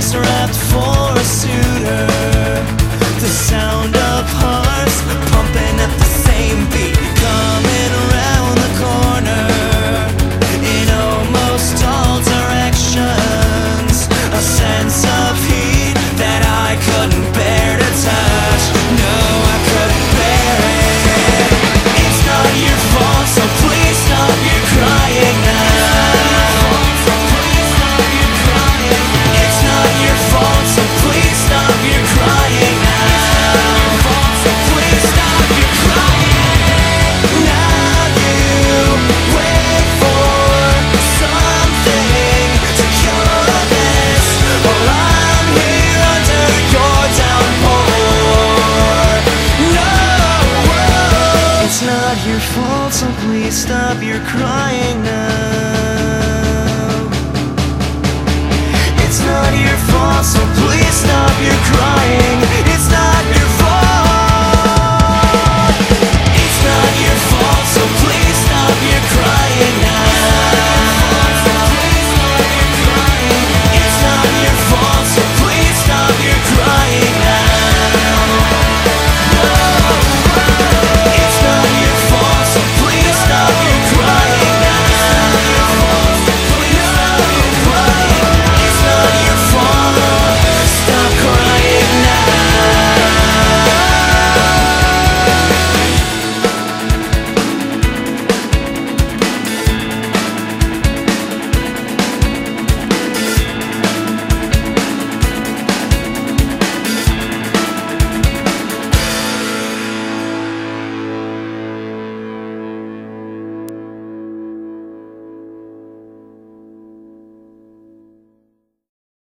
place right for fault, so please stop your crying now. It's not your fault, so please stop your crying.